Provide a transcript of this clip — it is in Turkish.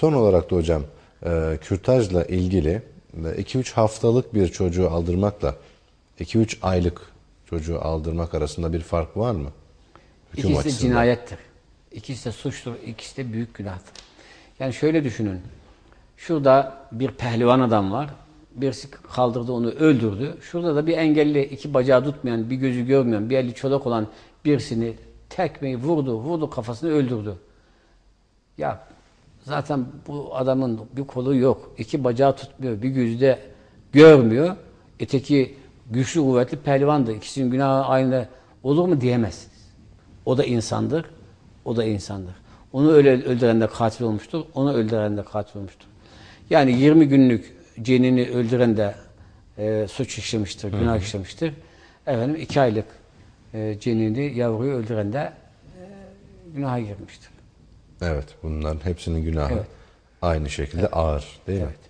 son olarak da hocam e, kürtajla ilgili 2-3 haftalık bir çocuğu aldırmakla 2-3 aylık çocuğu aldırmak arasında bir fark var mı? Hüküm İkisi de açısından. cinayettir. İkisi de suçtur. İkisi de büyük günahtır. Yani şöyle düşünün. Şurada bir pehlivan adam var. Birisi kaldırdı onu öldürdü. Şurada da bir engelli, iki bacağı tutmayan, bir gözü görmeyen, bir eli çolak olan birisini tekmeyi vurdu, vurdu kafasını öldürdü. Ya zaten bu adamın bir kolu yok. iki bacağı tutmuyor, bir gözü de görmüyor. Öteki güçlü kuvvetli pehlivandı. İkisinin günahı aynı olur mu diyemezsiniz. O da insandır, o da insandır. Onu öyle öldüren de katil olmuştur, onu öldüren de katil olmuştur. Yani 20 günlük cenini öldüren de e, suç işlemiştir, günah işlemiştir. Efendim iki aylık e, cenini, yavruyu öldüren de e, günaha girmiştir. Evet bunların hepsinin günahı Evet. aynı şekilde ağır değil mi? Evet.